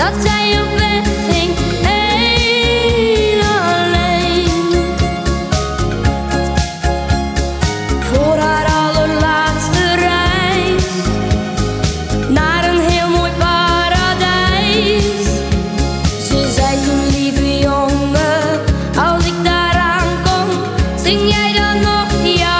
Dat jij bent in een alleen voor haar allerlaatste reis naar een heel mooi paradijs. Ze zei een lieve jongen, als ik daaraan kom, zing jij dan nog ja.